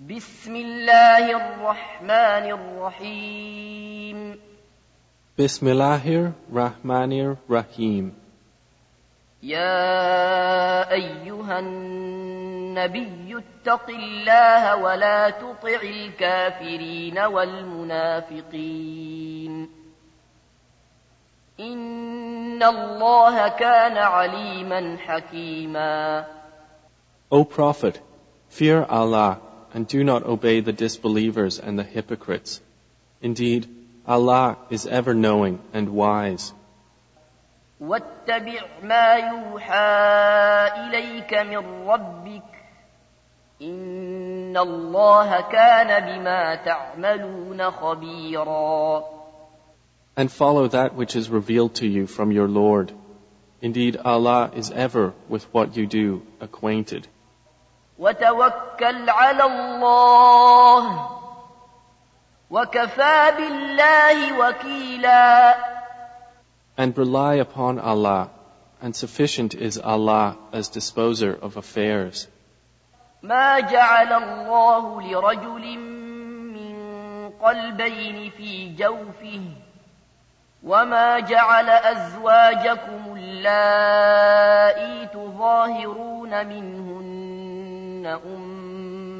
بسم الله الرحمن الرحيم. Bismillahir Rahmanir Rahim. يا أيها النبي اتق الله ولا تطع الكافرين والمنافقين. إن الله كان عليما حكيما. O Prophet, fear Allah. and do not obey the disbelievers and the hypocrites. Indeed, Allah is ever knowing and wise. واتبع ما يوحى إليك من ربك إن الله كان بما تعملون خبيرا And follow that which is revealed to you from your Lord. Indeed, Allah is ever with what you do acquainted. وتوكل على الله وكفى بالله وكيلا And rely upon Allah, and sufficient is Allah as disposer of affairs. ما جعل الله لرجل من قلبين في جوفه وما جعل أزواجكم اللائي تظاهرون منهن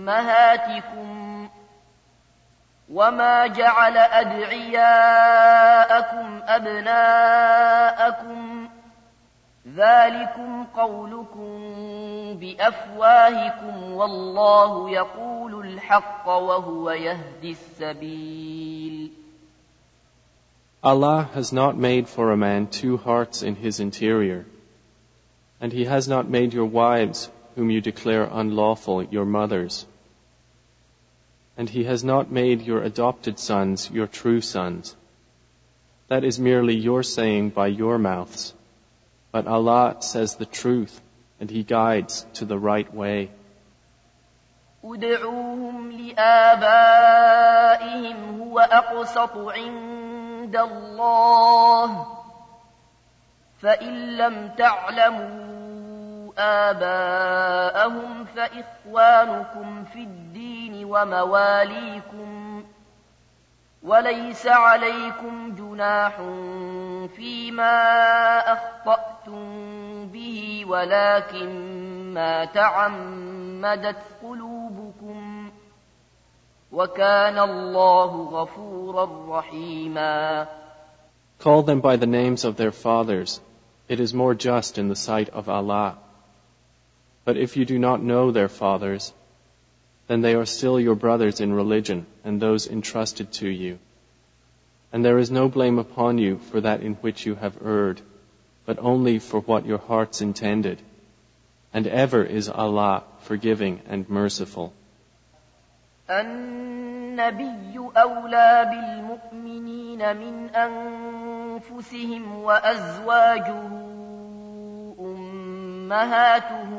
أمهاتكم وما جعل أدعياءكم أبناءكم ذلكم قولكم بأفواهكم والله يقول الحق وهو يهدي السبيل. Allah has not made for a man two hearts in his interior, and He has not made your wives, whom you declare unlawful, your mothers. And He has not made your adopted sons your true sons. That is merely your saying by your mouths. But Allah says the truth, and He guides to the right way. ادعوهم لآبائهم هو أقسط عند الله فإن لم تعلموا آباءهم فإخوانكم في الدين ومواليكم وليس عليكم جناح فيما أخطأتم به ولكن ما تعمدت قلوبكم وكان الله غفورا رحيما Call them by the names of their fathers. It is more just in the sight of Allah. But if you do not know their fathers, then they are still your brothers in religion and those entrusted to you. And there is no blame upon you for that in which you have erred, but only for what your hearts intended. And ever is Allah forgiving and merciful. النبي أولى بالمؤمنين من أنفسهم وأزواجه أمهاتهم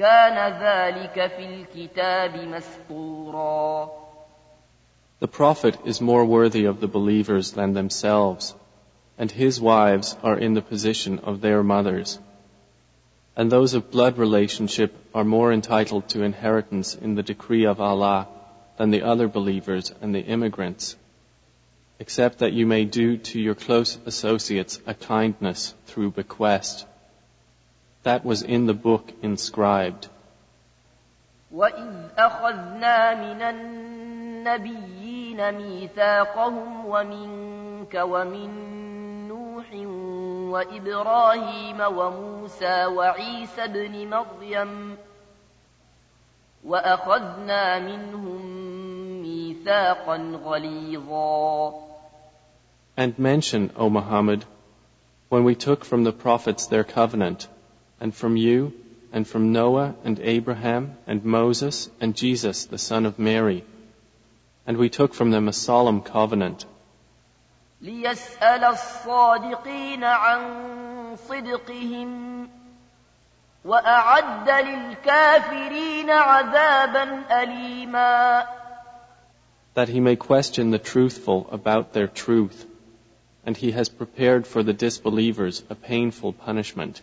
كان ذلك في الكتاب مسطورا The Prophet is more worthy of the believers than themselves, and his wives are in the position of their mothers. And those of blood relationship are more entitled to inheritance in the decree of Allah than the other believers and the immigrants, except that you may do to your close associates a kindness through bequest. That was in the book inscribed. وإذ أخذنا من النبيين ميثاقهم ومنك ومن نوح وإبراهيم وموسى وعيسى ابن مريم وأخذنا منهم ميثاقا غليظا And mention, O Muhammad, when we took from the prophets their covenant, and from you, and from Noah and Abraham and Moses and Jesus the son of Mary, And we took from them a solemn covenant ليسأل الصادقين عن صدقهم وأعد للكافرين عذابا أليما that he may question the truthful about their truth, and he has prepared for the disbelievers a painful punishment.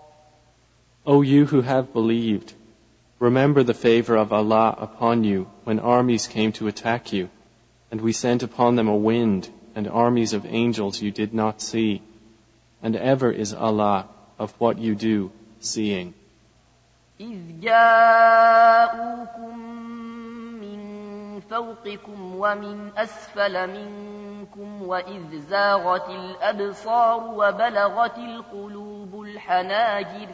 O you who have believed, remember the favor of Allah upon you when armies came to attack you, and we sent upon them a wind and armies of angels you did not see, and ever is Allah of what you do seeing. إذ جاءوكم من فوقكم ومن أسفل منكم وإذ زاغت الأبصار وبلغت القلوب الحناجر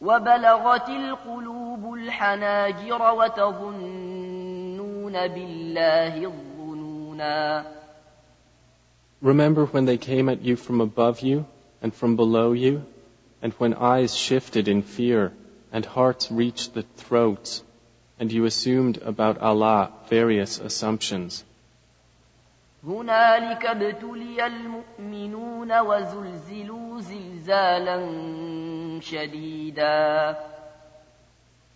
وبلغت القلوب الحناجر وتظنون بالله الظنونا Remember when they came at you from above you and from below you, and when eyes shifted in fear and hearts reached the throats, and you assumed about Allah various assumptions. هنالك ابتلي المؤمنون وزلزلوا زلزالا شديدا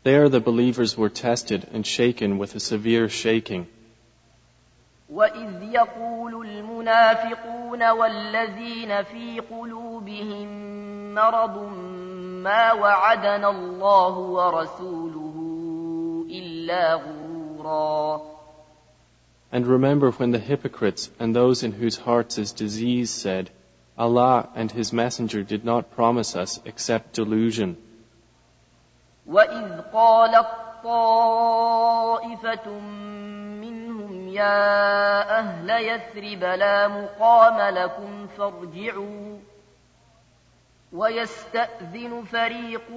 There the believers were tested and shaken with a severe shaking. وإذ يقول المنافقون والذين في قلوبهم مرض ما وعدنا الله ورسوله إلا غرورا And remember when the hypocrites and those in whose hearts is disease said, Allah and His Messenger did not promise us except delusion. وإذ قالت طائفة منهم يا أهل يثرب لا مقام لكم فارجعوا ويستأذن فريق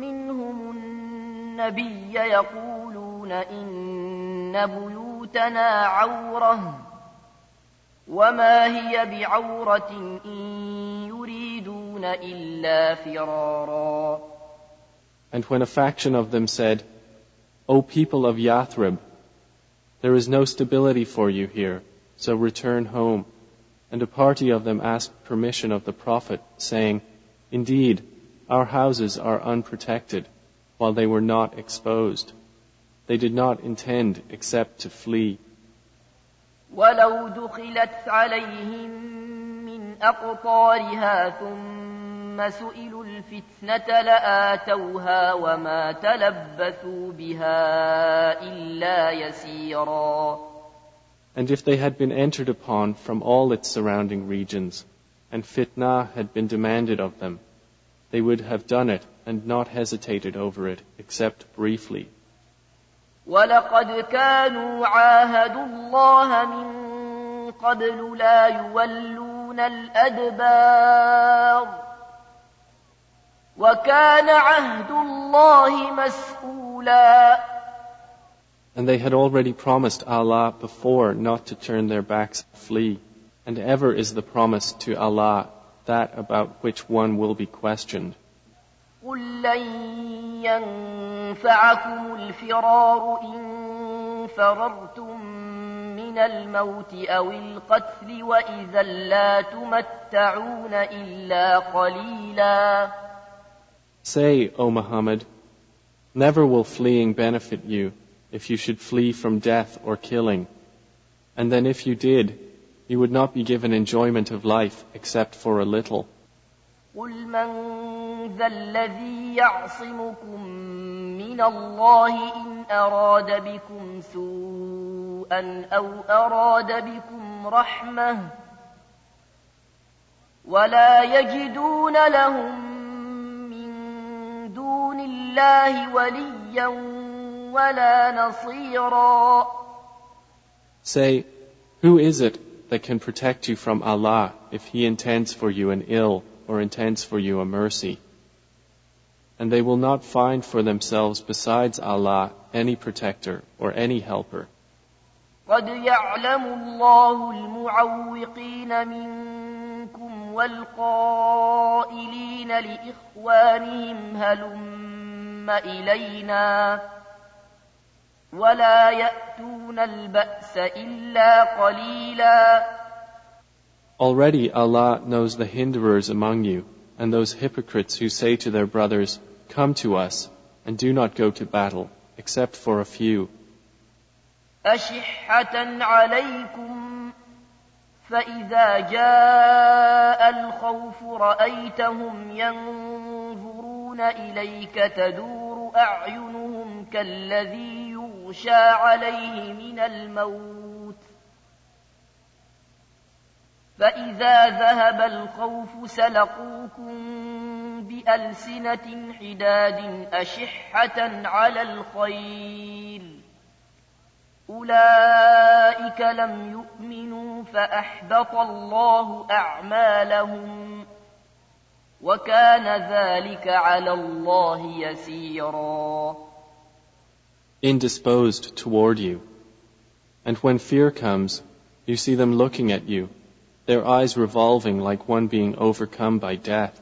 منهم النبي يقولون إن بيوتنا عورة وما هي بعورة إن يريدون إلا فرارا And when a faction of them said, O people of Yathrib, there is no stability for you here, so return home. And a party of them asked permission of the Prophet, saying, Indeed, our houses are unprotected, while they were not exposed. They did not intend except to flee. ولو دخلت عليهم من أقطارها ثم سئلوا الفتنة لآتوها وما تلبثوا بها إلا يسيرا And if they had been entered upon from all its surrounding regions, and fitna had been demanded of them, they would have done it and not hesitated over it except briefly. ولقد كانوا عاهدوا الله من قبل لا يولون الأدبار وكان عهد الله مسؤولا And they had already promised Allah before not to turn their backs and flee. And ever is the promise to Allah that about which one will be questioned. قل لن ينفعكم الفرار إن فررتم من الموت أو القتل وإذا لا تمتعون إلا قليلا Say, O Muhammad, never will fleeing benefit you if you should flee from death or killing. And then if you did, you would not be given enjoyment of life except for a little. قل من ذا الذي يعصمكم من الله إن أراد بكم سوءا أو أراد بكم رحمة ولا يجدون لهم من دون الله وليا ولا نصيرا Say, who is it that can protect you from Allah if He intends for you an ill or intends for you a mercy? And they will not find for themselves besides Allah any protector or any helper. قد يعلم الله المعوقين منكم والقائلين لإخوانهم هلم إلينا ولا يأتون البأس إلا قليلا Already Allah knows the hinderers among you and those hypocrites who say to their brothers, Come to us, and do not go to battle, except for a few. أشحة عليكم فإذا جاء الخوف رأيتهم ينظرون إليك تدور أعينهم كالذي يغشى عليه من الموت فإذا ذهب الخوف سلقوكم بألسنة حداد أشحة على الخير أولئك لم يؤمنوا فأحبط الله أعمالهم وكان ذلك على الله يسيرا indisposed toward you. And when fear comes, you see them looking at you, their eyes revolving like one being overcome by death.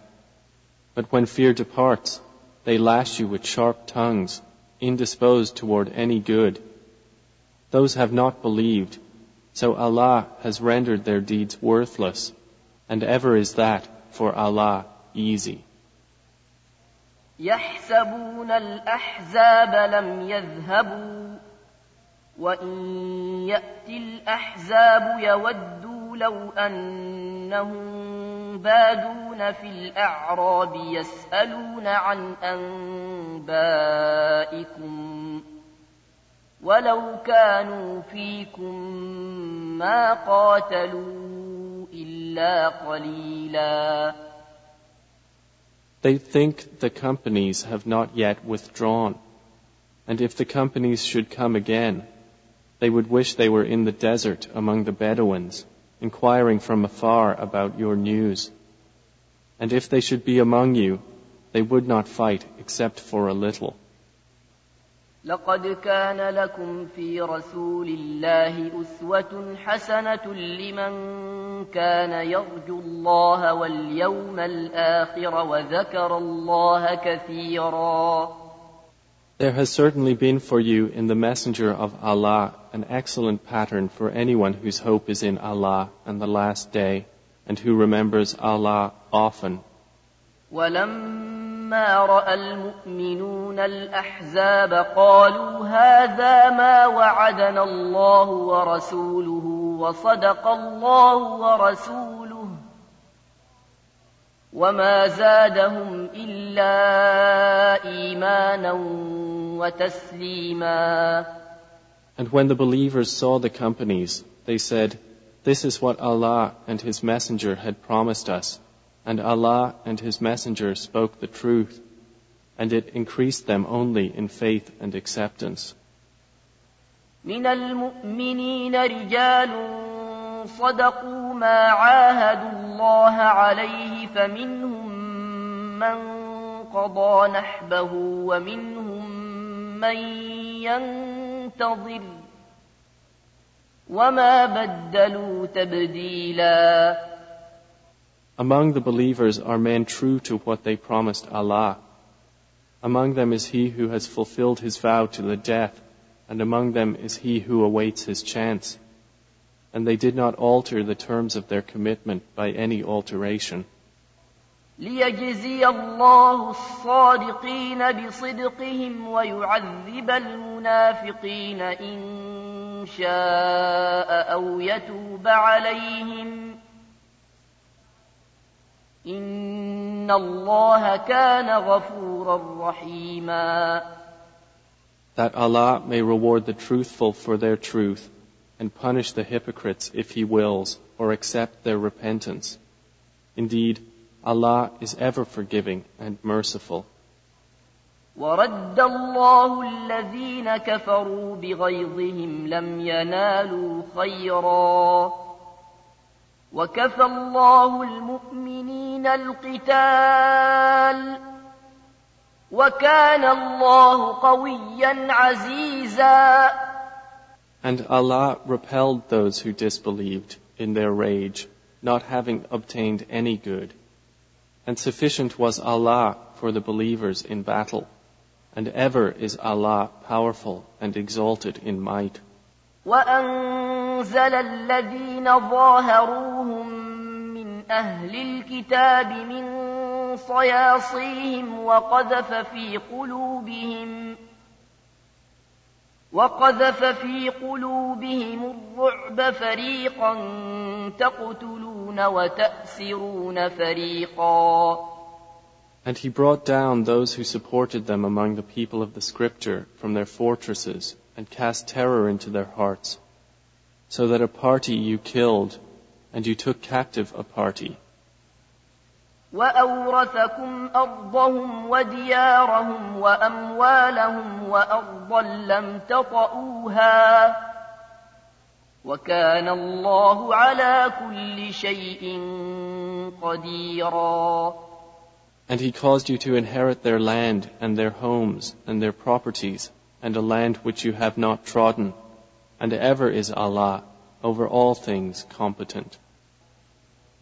But when fear departs, they lash you with sharp tongues, indisposed toward any good. Those have not believed, so Allah has rendered their deeds worthless, and ever is that for Allah easy. يحسبون الأحزاب لم يذهبوا وإن يأتي الأحزاب يودوا لو أنهم بادون في الأعراب يسألون عن أنبائكم ولو كانوا فيكم ما قاتلوا إلا قليلاً They think the companies have not yet withdrawn. And if the companies should come again, they would wish they were in the desert among the Bedouins, inquiring from afar about your news. And if they should be among you, they would not fight except for a little. لقد كان لكم في رسول الله أسوة حسنة لمن كان يرجو الله واليوم الآخر وذكر الله كثيرا There has certainly been for you in the Messenger of Allah an excellent pattern for anyone whose hope is in Allah and the last day and who remembers Allah often. ولما رأى المؤمنون الأحزاب قالوا هذا ما وعدنا الله ورسوله وصدق الله ورسوله وما زادهم إلا إيمانا وتسليما And when the believers saw the companies, they said, This is what Allah and His Messenger had promised us. And Allah and His Messenger spoke the truth, and it increased them only in faith and acceptance. من المؤمنين رجال صدقوا ما عاهدوا الله عليه فمنهم من قضى نحبه ومنهم من ينتظر وما بدلوا تبديلاً Among the believers are men true to what they promised Allah. Among them is he who has fulfilled his vow to the death, and among them is he who awaits his chance. And they did not alter the terms of their commitment by any alteration. ليجزي الله الصادقين بصدقهم ويعذب المنافقين إن شاء أو يتوب عليهم إن الله كان غفورا رحيما That Allah may reward the truthful for their truth and punish the hypocrites if He wills or accept their repentance. Indeed, Allah is ever forgiving and merciful. ورد الله الذين كفروا بغيظهم لم ينالوا خيرا وكفى الله المؤمنين القتال وكان الله قويا عزيزا And Allah repelled those who disbelieved in their rage, not having obtained any good. And sufficient was Allah for the believers in battle. And ever is Allah powerful and exalted in might. وأنزل الذين ظاهروهم من أهل الكتاب من صياصيهم وقذف في قلوبهم وقذف في قلوبهم الرعب فريقا تقتلون وتأسرون فريقا And he brought down those who supported them among the people of the scripture from their fortresses and cast terror into their hearts, so that a party you killed and you took captive a party. وأورثكم أرضهم وديارهم وأموالهم وأرضا لم تطئوها وكان الله على كل شيء قديرا And he caused you to inherit their land and their homes and their properties and a land which you have not trodden. And ever is Allah over all things competent.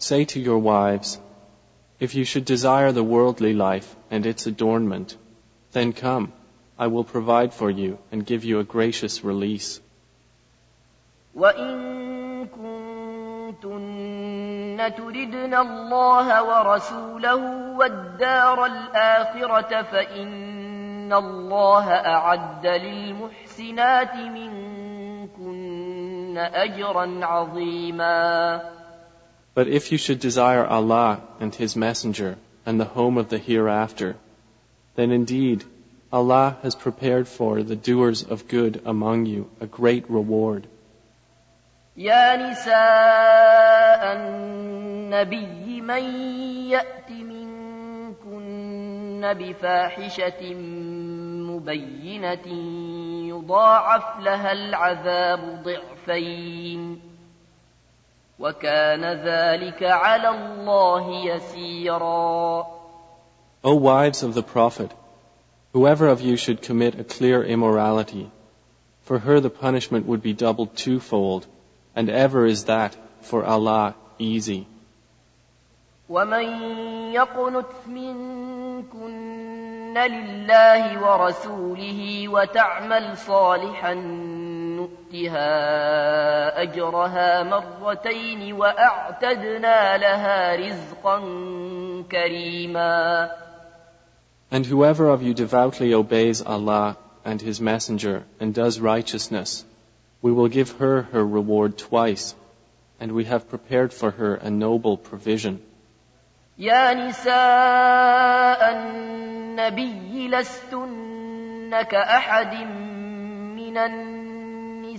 Say to your wives, If you should desire the worldly life and its adornment, then come, I will provide for you and give you a gracious release. وإن كنتن تردن الله ورسوله والدار الآخرة فإن الله أعد للمحسنات منكن أجرا عظيما But if you should desire Allah and His Messenger and the home of the hereafter, then indeed Allah has prepared for the doers of good among you a great reward. يا نساء النبي من يأت منكن بفاحشة مبينة يضاعف لها العذاب ضعفين وكان ذلك على الله يسيرا O wives of the Prophet, whoever of you should commit a clear immorality, for her the punishment would be doubled twofold, and ever is that for Allah easy. ومن يقنت منكن لله ورسوله وتعمل صالحا نؤتها أجرها مرتين وأعتدنا لها رزقا كريما And whoever of you devoutly obeys Allah and His Messenger and does righteousness, we will give her her reward twice, and we have prepared for her a noble provision. يا نساء النبي لستن كأحد من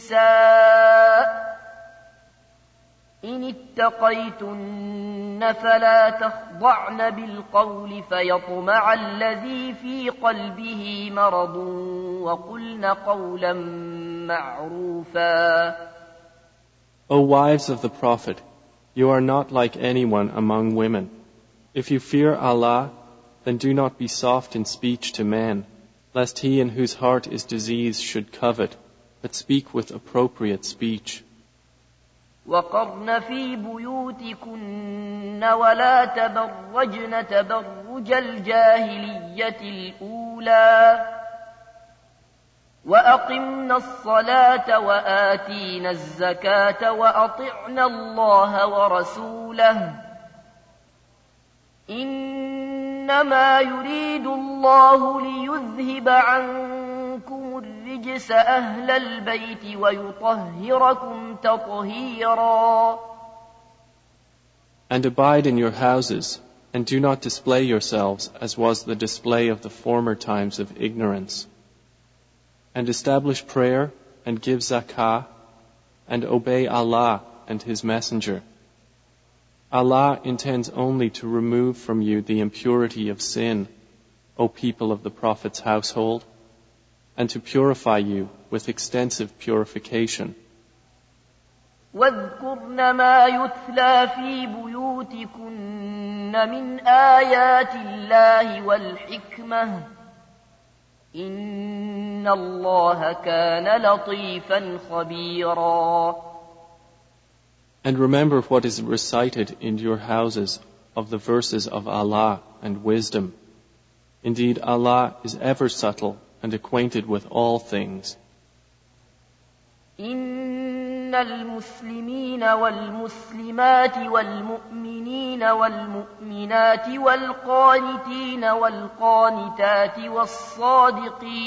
النساء إن اتقيتن فلا تخضعن بالقول فيطمع الذي في قلبه مرض وقلن قولا معروفا O wives of the Prophet, you are not like anyone among women. If you fear Allah, then do not be soft in speech to men, lest he in whose heart is disease should covet, But speak with appropriate speech. وقرن في بيوتكن ولا تبرجن تبرج الجاهلية الأولى وأقمنا الصلاة وآتينا الزكاة وأطعنا الله ورسوله إن إنما يريد الله ليذهب عنكم الرجس أهل البيت ويطهركم تطهيرا And abide in your houses, and do not display yourselves as was the display of the former times of ignorance. And establish prayer, and give zakah, and obey Allah and His Messenger. Allah intends only to remove from you the impurity of sin, O people of the Prophet's household, and to purify you with extensive purification. واذكرن ما يتلى في بيوتكن من آيات الله والحكمة إن الله كان لطيفا خبيرا And remember what is recited in your houses of the verses of Allah and wisdom. Indeed, Allah is ever subtle and acquainted with all things. إن المسلمين والمسلمات والمؤمنين والمؤمنات والقانتين والقانتات والصادقين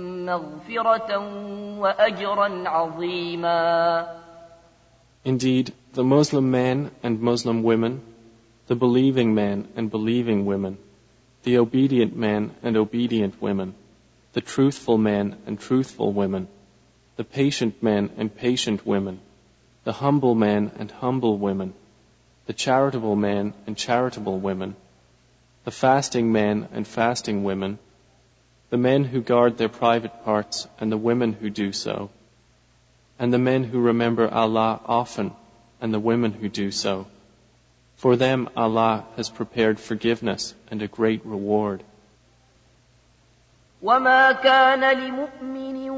Indeed, the Muslim men and Muslim women, the believing men and believing women, the obedient men and obedient women, the truthful men and truthful women, the patient men and patient women, the humble men and humble women, the charitable men and charitable women, the fasting men and fasting women, the men who guard their private parts and the women who do so, and the men who remember Allah often and the women who do so. For them Allah has prepared forgiveness and a great reward. وما كان لمؤمن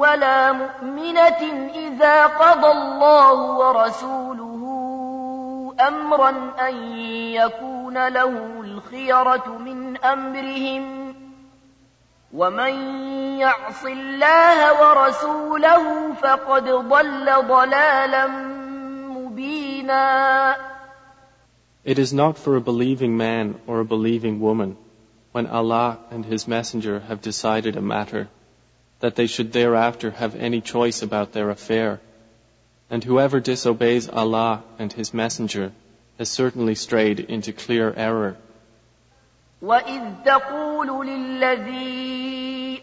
ولا مؤمنة إذا قضى الله ورسوله أمرا أن يكون له الخيرة من أمرهم ومن يعص الله ورسوله فقد ضل ضلالا مبينا It is not for a believing man or a believing woman, when Allah and His Messenger have decided a matter, that they should thereafter have any choice about their affair. And whoever disobeys Allah and His Messenger has certainly strayed into clear error. وإذ تقول للذي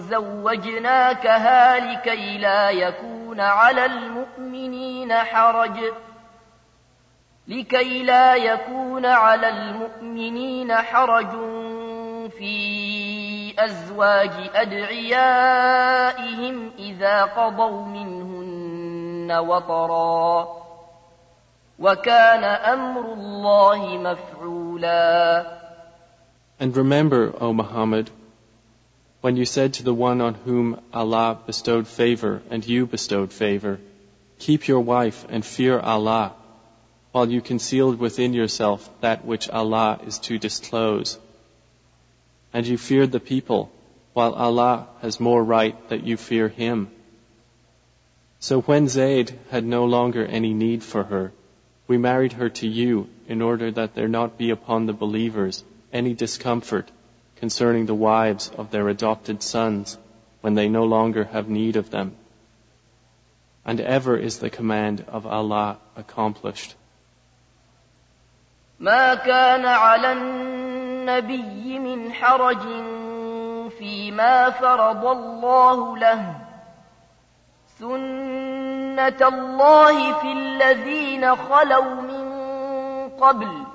زوجناكها لكي لا يكون على المؤمنين حرج. لكي لا يكون على المؤمنين حرج في أزواج أدعيائهم إذا قضوا منهن وطرا. وكان أمر الله مفعولا. And remember, O Muhammad, when you said to the one on whom Allah bestowed favor and you bestowed favor, keep your wife and fear Allah, while you concealed within yourself that which Allah is to disclose. And you feared the people, while Allah has more right that you fear Him. So when Zayd had no longer any need for her, we married her to you in order that there not be upon the believers any discomfort concerning the wives of their adopted sons when they no longer have need of them. And ever is the command of Allah accomplished. ما كان على النبي من حرج فيما فرض الله له سنة الله في الذين خلوا من قبل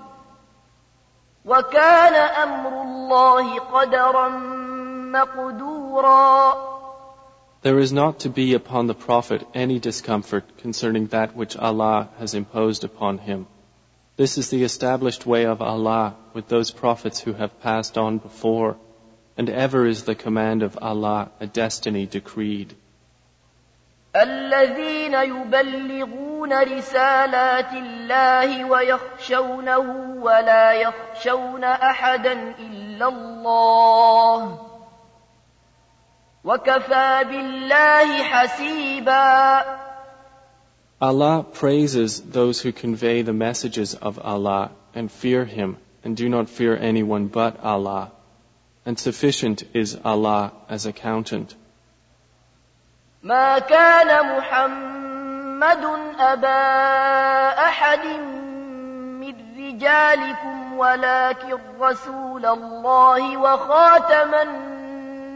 وكان أمر الله قدرا مقدورا There is not to be upon the Prophet any discomfort concerning that which Allah has imposed upon him. This is the established way of Allah with those prophets who have passed on before, and ever is the command of Allah a destiny decreed. الذين يبلغون رسالات الله ويخشونه ولا يخشون احدا الا الله وكفى بالله حسيبا Allah praises those who convey the messages of Allah and fear Him and do not fear anyone but Allah. And sufficient is Allah as accountant. ما كان محمد أبا أحد من رجالكم ولكن رسول الله وخاتم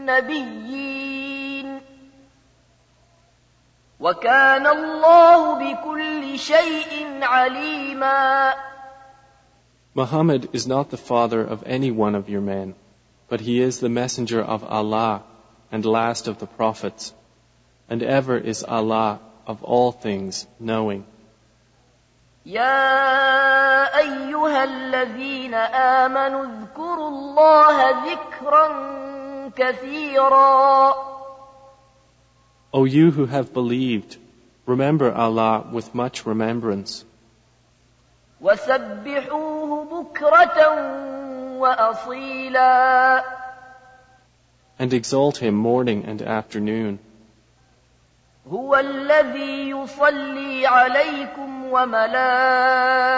النبيين وكان الله بكل شيء عليما Muhammad is not the father of any one of your men, but he is the messenger of Allah and last of the prophets. and ever is Allah of all things knowing. يا أيها الذين آمنوا اذكروا الله ذكرا كثيرا O you who have believed, remember Allah with much remembrance. وسبحوه بكرة وأصيلا And exalt Him morning and afternoon. هو الذي يصلي عليكم وملائكته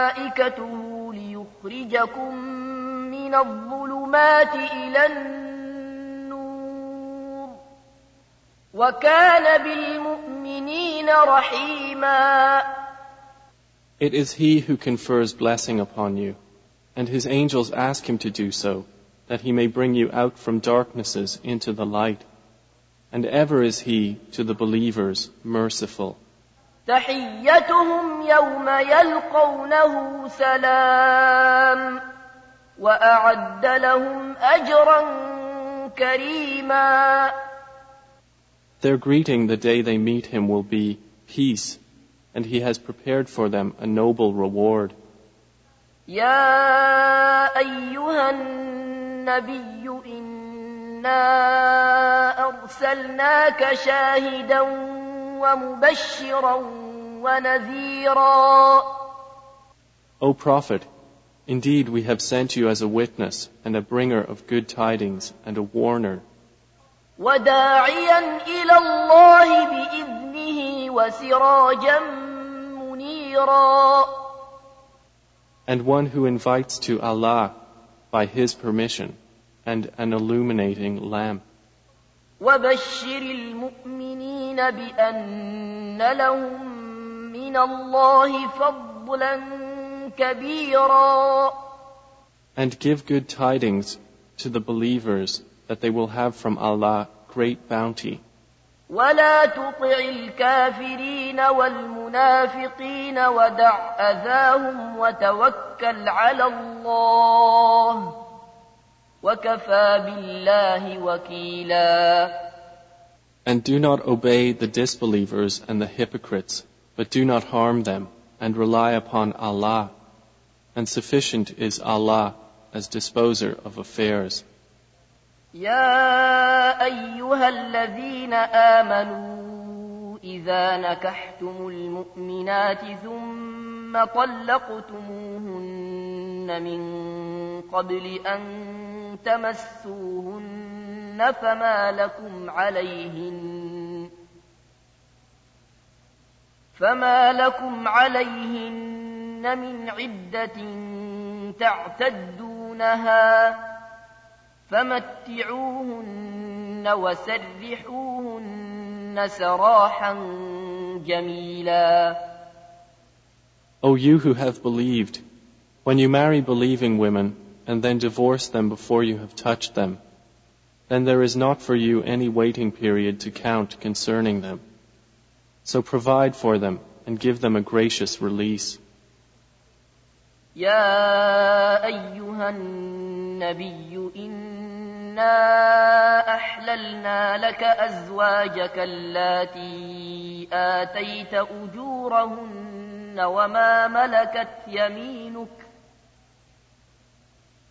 ليخرجكم من الظلمات إلى النور وكان بالمؤمنين رحيما It is He who confers blessing upon you, and His angels ask Him to do so, that He may bring you out from darknesses into the light. And ever is He to the believers merciful. تحيتهم يوم يلقونه سلام وأعد لهم أجرا كريما Their greeting the day they meet Him will be peace, and He has prepared for them a noble reward. يا أيها النبي إنا أرسلناك شاهدا ومبشرا ونذيرا O Prophet, indeed we have sent you as a witness and a bringer of good tidings and a warner وداعيا إلى الله بإذنه وسراجا منيرا and one who invites to Allah by His permission and an illuminating lamp. وبشر المؤمنين بأن لهم من الله فضلا كبيرا And give good tidings to the believers that they will have from Allah great bounty. ولا تطع الكافرين والمنافقين ودع أذاهم وتوكل على الله وكفى بالله وكيلا And do not obey the disbelievers and the hypocrites, but do not harm them, and rely upon Allah. And sufficient is Allah as disposer of affairs. يا أيها الذين آمنوا إذا نكحتم المؤمنات ثم طلقتموهن من قبل أن تمسوهن فما لكم عليهن فما لكم عليهن من عدة تعتدونها فمتعوهن وسرحوهن سراحا جميلا. O you who have believed, when you marry believing women and then divorce them before you have touched them, then there is not for you any waiting period to count concerning them. So provide for them and give them a gracious release. يا أيها النبي إنا أحللنا لك أزواجك اللاتي آتيت أجورهن وما ملكت يمينك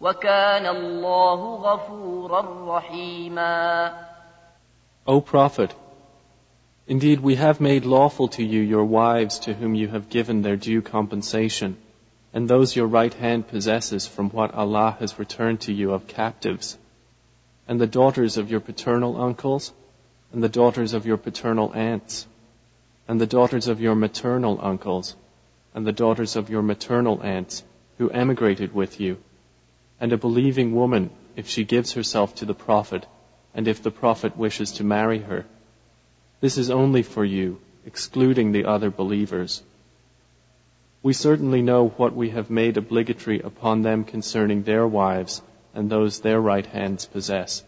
وكان الله غفورا رحيما O Prophet, indeed we have made lawful to you your wives to whom you have given their due compensation, and those your right hand possesses from what Allah has returned to you of captives, and the daughters of your paternal uncles, and the daughters of your paternal aunts, and the daughters of your maternal uncles, and the daughters of your maternal aunts, who emigrated with you, and a believing woman if she gives herself to the Prophet, and if the Prophet wishes to marry her. This is only for you, excluding the other believers. We certainly know what we have made obligatory upon them concerning their wives and those their right hands possess.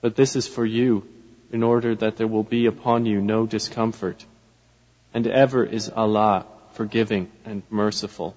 But this is for you, in order that there will be upon you no discomfort. And ever is Allah forgiving and merciful.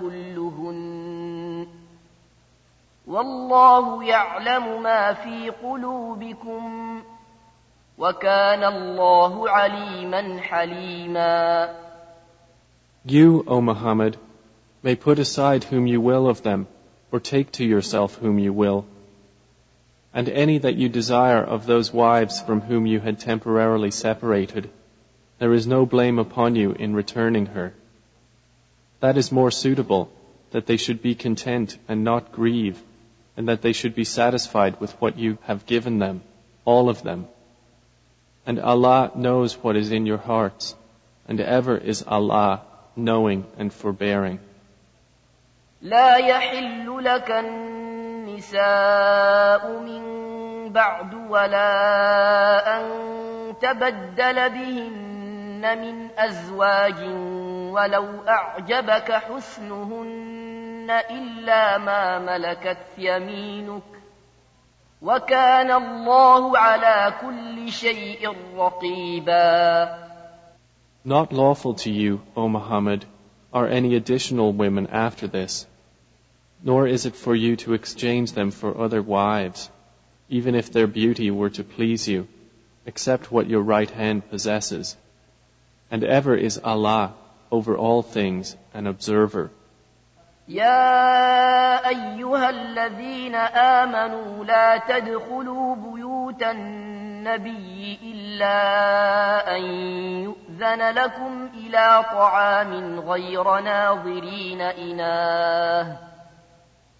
كلهن والله يعلم ما في قلوبكم وكان الله عليما حليما You, O Muhammad, may put aside whom you will of them, or take to yourself whom you will. And any that you desire of those wives from whom you had temporarily separated, there is no blame upon you in returning her. That is more suitable, that they should be content and not grieve, and that they should be satisfied with what you have given them, all of them. And Allah knows what is in your hearts, and ever is Allah knowing and forbearing. لا يحل لك النساء من بعد ولا أن تبدل بهن من أزواج ولو أعجبك حسنهن إلا ما ملكت يمينك وكان الله على كل شيء رقيبا Not lawful to you, O Muhammad, are any additional women after this, nor is it for you to exchange them for other wives, even if their beauty were to please you, except what your right hand possesses. And ever is Allah over all things an observer. يا أيها الذين آمنوا لا تدخلوا بيوت النبي إلا أن يؤذن لكم إلى طعام غير ناظرين إناه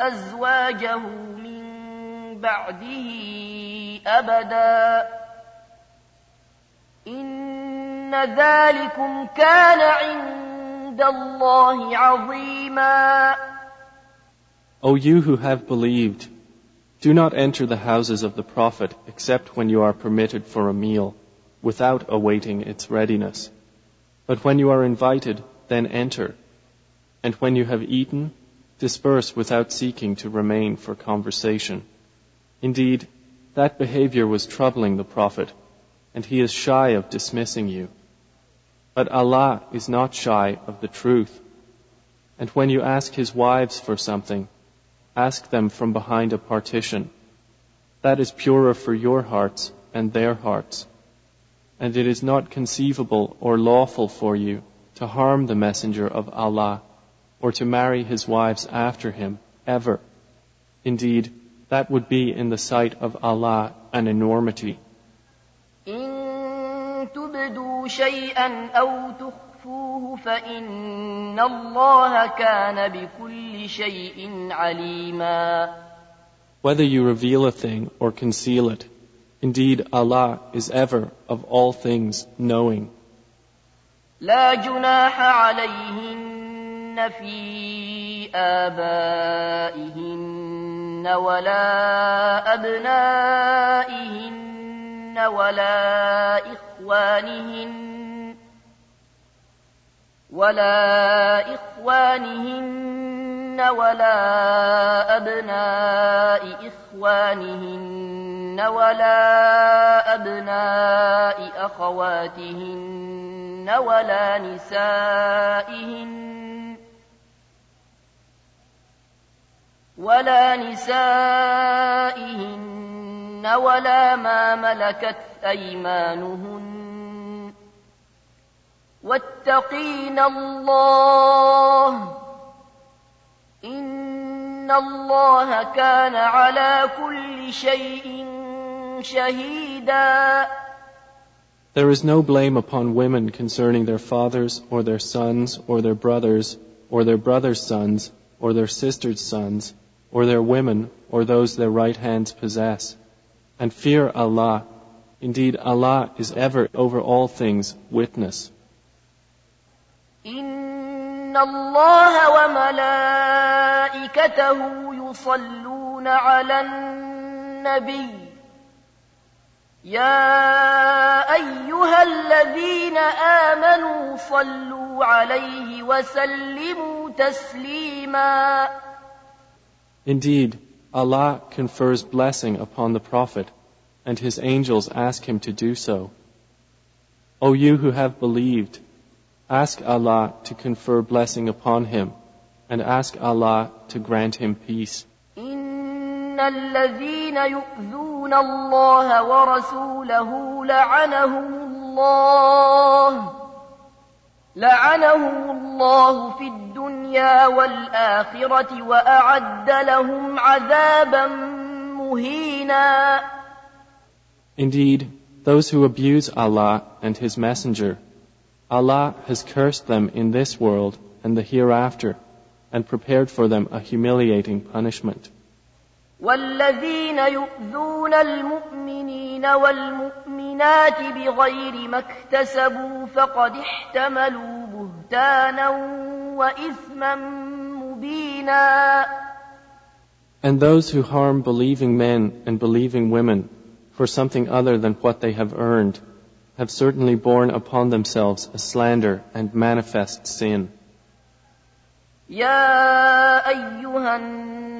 أزواجه من بعده أبدا إن ذلكم كان عند الله عظيما O you who have believed, do not enter the houses of the Prophet except when you are permitted for a meal, without awaiting its readiness. But when you are invited, then enter. And when you have eaten, disperse without seeking to remain for conversation. Indeed, that behavior was troubling the Prophet, and he is shy of dismissing you. But Allah is not shy of the truth. And when you ask his wives for something, ask them from behind a partition. That is purer for your hearts and their hearts. And it is not conceivable or lawful for you to harm the Messenger of Allah or to marry his wives after him, ever. Indeed, that would be in the sight of Allah an enormity. Whether you reveal a thing or conceal it, indeed Allah is ever of all things knowing. لا جناح عليهن في آبائهن ولا أبنائهن ولا إخوانهن ولا إخوانهن ولا أبناء إخوانهن ولا أبناء أخواتهن ولا نسائهن ولا نسائهن ولا ما ملكت أيمانهن واتقين الله إن الله كان على كل شيء شهيدا There is no blame upon women concerning their fathers or their sons or their brothers or their brothers' sons or their sisters' sons or their women, or those their right hands possess. And fear Allah. Indeed, Allah is ever over all things witness. إن الله وملائكته يصلون على النبي يا أيها الذين آمنوا صلوا عليه وسلموا تسليماً Indeed, Allah confers blessing upon the Prophet, and his angels ask him to do so. O you who have believed, ask Allah to confer blessing upon him, and ask Allah to grant him peace. إن الذين يؤذون الله ورسوله لعنهم الله لعنهم الله في الدنيا والآخرة وأعد لهم عذابا مهينا Indeed, those who abuse Allah and His Messenger, Allah has cursed them in this world and the hereafter and prepared for them a humiliating punishment. والذين يؤذون المؤمنين والمؤمنات بغير ما اكتسبوا فقد احتملوا بهتانا وإثما مبينا And those who harm believing men and believing women for something other than what they have earned have certainly borne upon themselves a slander and manifest sin. يا أيها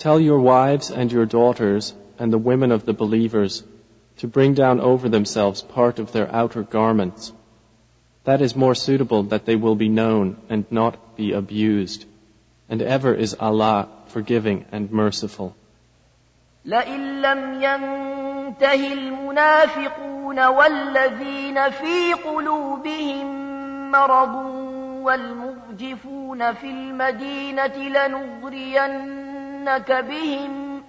tell your wives and your daughters and the women of the believers to bring down over themselves part of their outer garments. That is more suitable that they will be known and not be abused. And ever is Allah forgiving and merciful. لئن لم ينته المنافقون والذين في قلوبهم مرض والمرجفون في المدينة لنغرينك بهم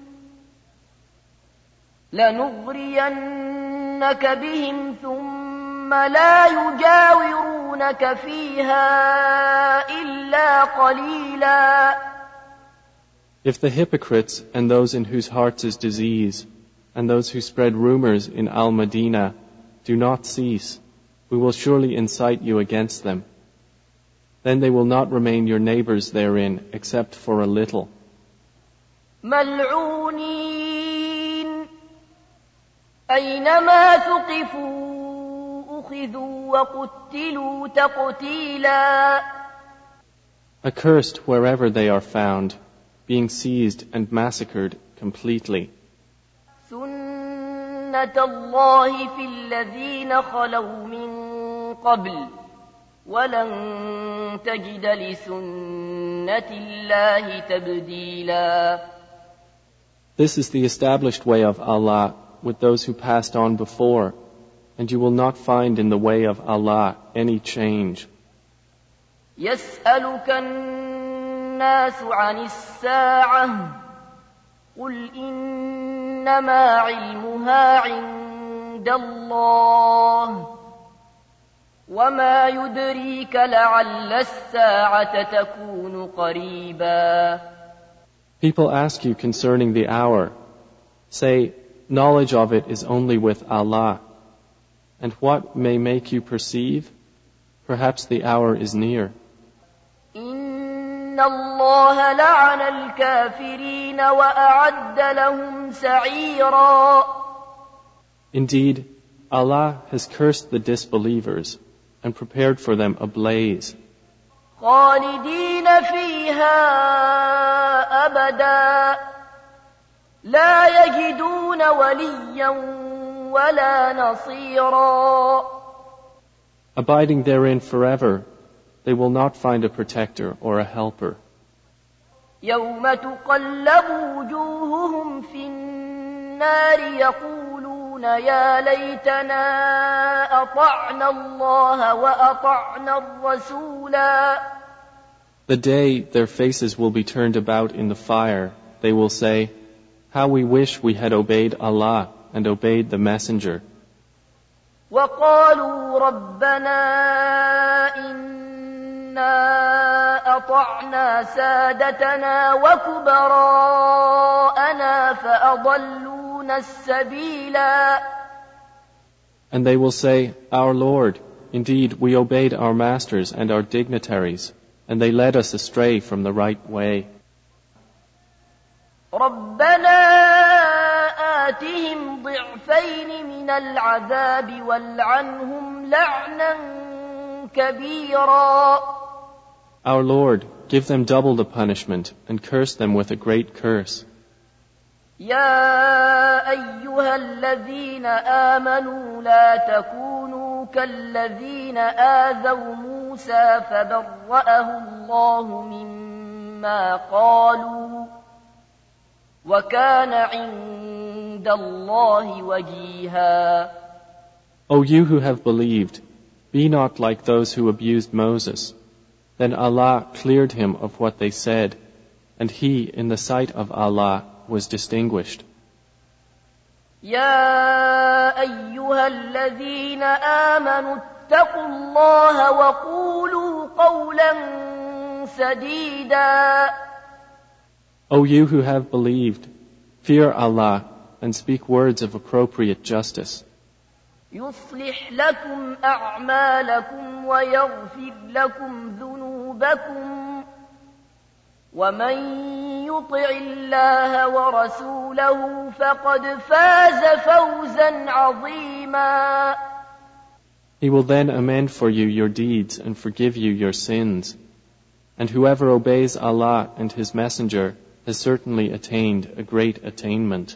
لنغرينك بهم ثم لا يجاورونك فيها إلا قليلا If the hypocrites and those in whose hearts is disease and those who spread rumors in Al-Madinah do not cease, we will surely incite you against them. Then they will not remain your neighbors therein except for a little. ملعونين. أينما ثقفوا أخذوا وقتلوا تقتيلا. Accursed wherever they are found, being seized and massacred completely. سنة الله في الذين خلوا من قبل ولن تجد لسنة الله تبديلا. This is the established way of Allah with those who passed on before, and you will not find in the way of Allah any change. يسألك الناس عن الساعة قل إنما علمها عند الله وما يدريك لعل الساعة تكون قريبا People ask you concerning the hour. Say, knowledge of it is only with Allah. And what may make you perceive? Perhaps the hour is near. إن الله لعن الكافرين وأعد لهم سعيرا Indeed, Allah has cursed the disbelievers and prepared for them a blaze, خالدين فيها أبدا لا يجدون وليا ولا نصيرا Abiding therein forever, they will not find a protector or a helper. يوم تقلب وجوههم في النار يقول يقولون يا ليتنا أطعنا الله وأطعنا الرسولا The day their faces will be turned about in the fire, they will say, How we wish we had obeyed Allah and obeyed the Messenger. وقالوا ربنا إنا أطعنا سادتنا وكبراءنا فأضلونا السبيلا And they will say, Our Lord, indeed we obeyed our masters and our dignitaries, and they led us astray from the right way. ربنا آتهم ضعفين من العذاب والعنهم لعنا كبيرا Our Lord, give them double the punishment and curse them with a great curse. يا أيها الذين آمنوا لا تكونوا كالذين آذوا موسى فبرأه الله مما قالوا وكان عند الله وجيها O you who have believed, be not like those who abused Moses. Then Allah cleared him of what they said, and he, in the sight of Allah, was distinguished. يا أيها الذين آمنوا اتقوا الله وقولوا قولا سديدا O you who have believed, fear Allah and speak words of appropriate justice. يصلح لكم أعمالكم ويغفر لكم ذنوبكم ومن يطع الله ورسوله فقد فاز فوزا عظيما He will then amend for you your deeds and forgive you your sins. And whoever obeys Allah and His Messenger has certainly attained a great attainment.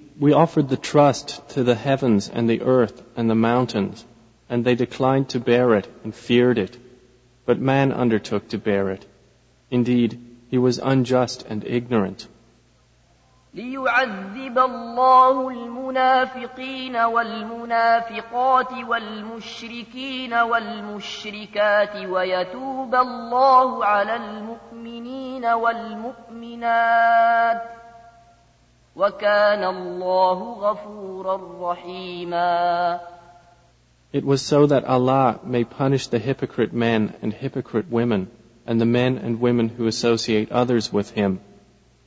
we offered the trust to the heavens and the earth and the mountains, and they declined to bear it and feared it. But man undertook to bear it. Indeed, he was unjust and ignorant. ليعذب الله المنافقين والمنافقات والمشركين والمشركات ويتوب الله على المؤمنين والمؤمنات وكان الله غفورا رحيما It was so that Allah may punish the hypocrite men and hypocrite women, and the men and women who associate others with Him,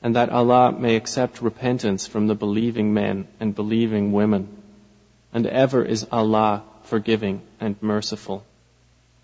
and that Allah may accept repentance from the believing men and believing women. And ever is Allah forgiving and merciful.